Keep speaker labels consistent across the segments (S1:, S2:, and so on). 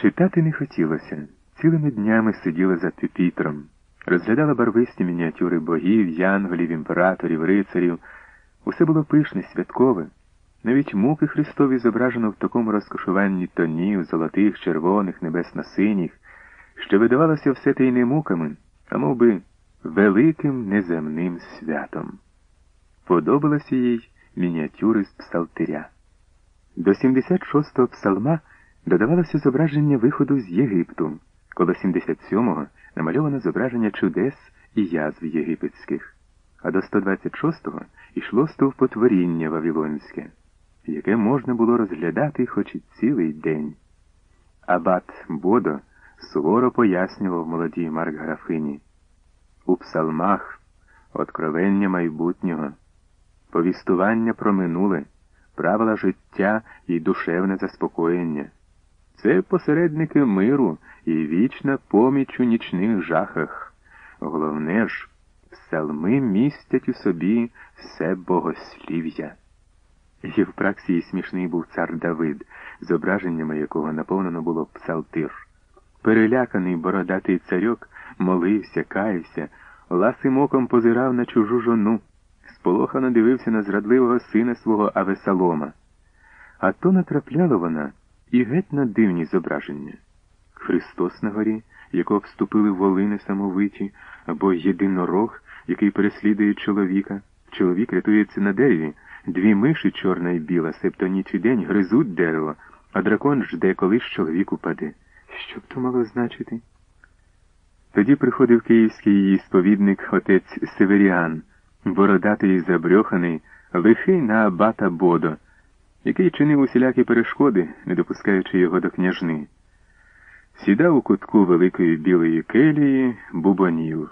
S1: Читати не хотілося. Цілими днями сиділа за пюпітром, розглядала барвисті мініатюри богів, янголів, імператорів, рицарів. Усе було пишне, святкове. Навіть муки Христові зображено в такому розкошуванні тонів, золотих, червоних, небесно-синіх, що видавалося все те й не муками, а мов би, великим неземним святом. Подобалося їй мініатюри з псалтиря. До 76-го псалма додавалося зображення виходу з Єгипту, коло 77-го намальовано зображення чудес і язв єгипетських, а до 126-го йшло стовпотворіння Вавилонське, яке можна було розглядати хоч і цілий день. Абат Бодо суворо пояснював молодій Марк Графині. У псалмах откровення майбутнього, повістування про минуле, правила життя і душевне заспокоєння. Це посередники миру і вічна поміч у нічних жахах. Головне ж, псалми містять у собі все богослів'я. Євпраксії смішний був цар Давид, зображеннями якого наповнено було псалтир. Переляканий бородатий царьок молився, каявся, ласим оком позирав на чужу жону, сполохано дивився на зрадливого сина свого Авесалома. А то натрапляла вона і геть на дивні зображення. Христос на горі, якого вступили волини самовиті, або єдинорог, який переслідує чоловіка. Чоловік рятується на дереві, дві миші, чорна і біла, себто ніч і день гризуть дерево, а дракон жде, коли ж чоловік упаде. Що б то мало значити? Тоді приходив київський її сповідник отець Северіан, бородатий і забрьоханий, лихий на абата Бодо, який чинив усілякі перешкоди, не допускаючи його до княжни. Сідав у кутку великої білої келії бубонів.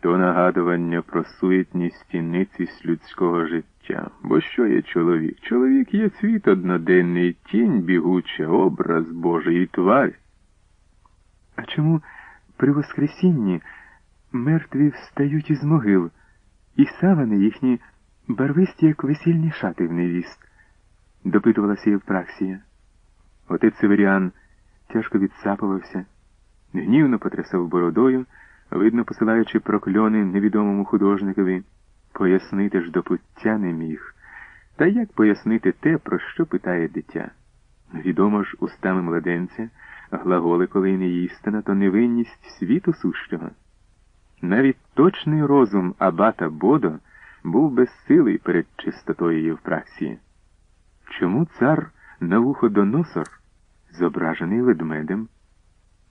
S1: То нагадування про суетність і ницість людського життя. Бо що є чоловік? Чоловік є світ одноденний, тінь бігуча, образ Божий і тварь. А чому при Воскресінні мертві встають із могил, і савани їхні барвисті, як весільні шати в невіст? Допитувалася Євпраксія. Отець Северіан тяжко відсапувався, гнівно потрясав бородою, видно, посилаючи прокльони невідомому художникові, пояснити ж до пуття не міг. Та як пояснити те, про що питає дитя? Відомо ж, устами младенця, глаголи, коли не істина, то невинність світу сущого. Навіть точний розум Абата Бодо був безсилий перед чистотою Євпраксії. Чому цар Навуходоносор зображений ведмедем?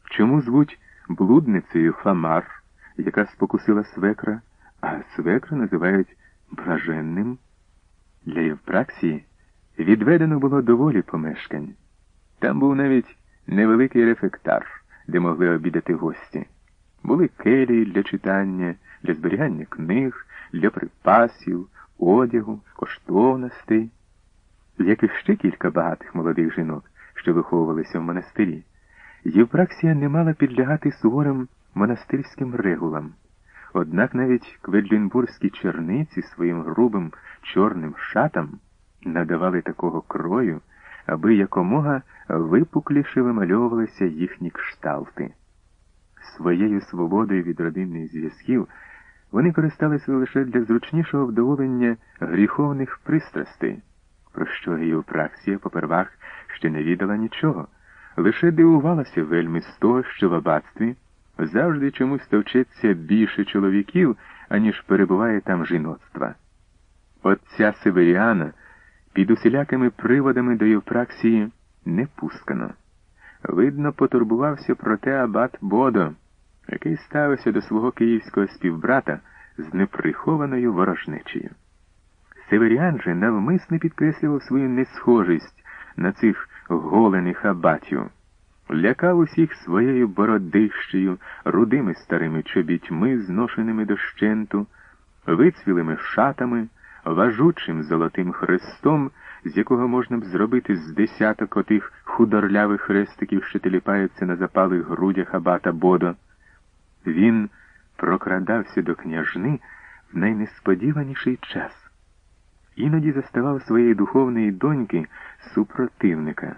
S1: Чому звуть блудницею Фамар, яка спокусила свекра, а свекра називають блаженним? Для Євпраксії відведено було доволі помешкань. Там був навіть невеликий рефектар, де могли обідати гості. Були келії для читання, для зберігання книг, для припасів, одягу, коштовностей, яких ще кілька багатих молодих жінок, що виховувалися в монастирі. Євпраксія не мала підлягати суворим монастирським регулам. Однак навіть кведлінбурзькі черниці своїм грубим чорним шатам надавали такого крою, аби якомога випукліше вимальовувалися їхні кшталти. Своєю свободою від родинних зв'язків вони користалися лише для зручнішого вдоволення гріховних пристрастей, про що Геопраксія попервах ще не відала нічого, лише дивувалася вельми з того, що в аббатстві завжди чомусь товчеться більше чоловіків, аніж перебуває там жіноцтва. Отця Северіана під усілякими приводами до Євпраксії не пускано. Видно, потурбувався про те абат Бодо, який ставився до свого київського співбрата з неприхованою ворожнечею. Северіан же навмисне підкреслював свою несхожість на цих голених абатів, лякав усіх своєю бородищею, рудими старими чобітьми, зношеними дощенту, вицвілими шатами, важучим золотим хрестом, з якого можна б зробити з десяток отих худорлявих хрестиків, що теліпаються на запалих грудях абата Бодо. Він прокрадався до княжни в найнесподіваніший час. Іноді заставав своєї духовної доньки супротивника.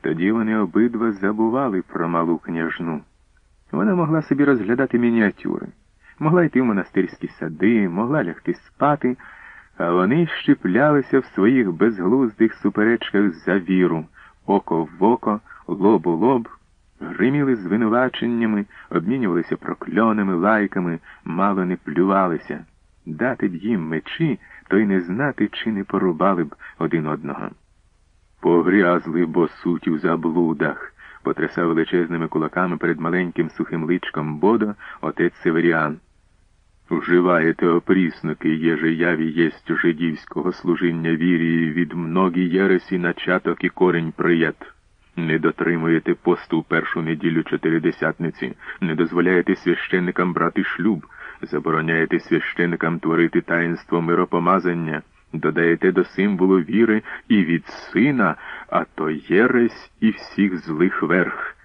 S1: Тоді вони обидва забували про малу княжну. Вона могла собі розглядати мініатюри, могла йти в монастирські сади, могла лягти спати, а вони щеплялися в своїх безглуздих суперечках за віру, око в око, лоб у лоб, гриміли звинуваченнями, обмінювалися прокльонами, лайками, мало не плювалися. Дати б їм мечі, то й не знати, чи не порубали б один одного. Погрязли бо суть у заблудах, потрясав величезними кулаками перед маленьким сухим личком Бодо отець Северіан. Вживаєте опрісники, єже яві єсть жидівського служіння вірії від многі єресі начаток і корень прият. Не дотримуєте посту в першу неділю чотиридесятниці, не дозволяєте священникам брати шлюб, забороняєте священникам творити таїнство миропомазання, додаєте до символу віри і від сина, а то єресь і всіх злих верх.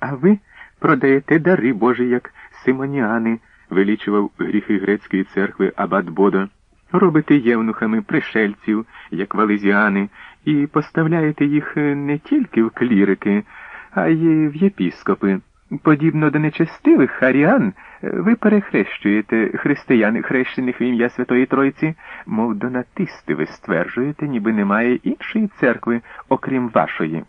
S1: А ви продаєте дари Божі, як симоніани, вилічував гріхи грецької церкви Абат Бодо. Робите євнухами пришельців, як валезіани, і поставляєте їх не тільки в клірики, а й в єпіскопи. Подібно до нечестивих харіан, ви перехрещуєте християн, хрещених в ім'я Святої Тройці, мов донатисти ви стверджуєте, ніби немає іншої церкви, окрім вашої.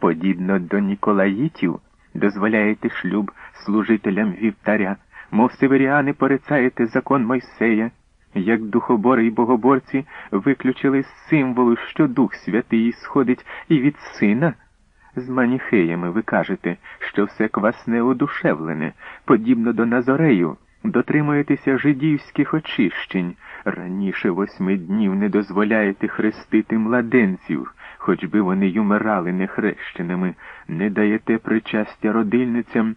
S1: Подібно до Ніколаїтів, дозволяєте шлюб служителям вівтаря, мов северіани порицаєте закон Мойсея, як духобори й богоборці виключили символу, що Дух Святий сходить і від сина. З маніхеями ви кажете, що все квасне одушевлене, подібно до Назорею, дотримуєтеся жидівських очищень, раніше восьми днів не дозволяєте хрестити младенців, хоч би вони й умирали нехрещеними, не даєте причастя родильницям.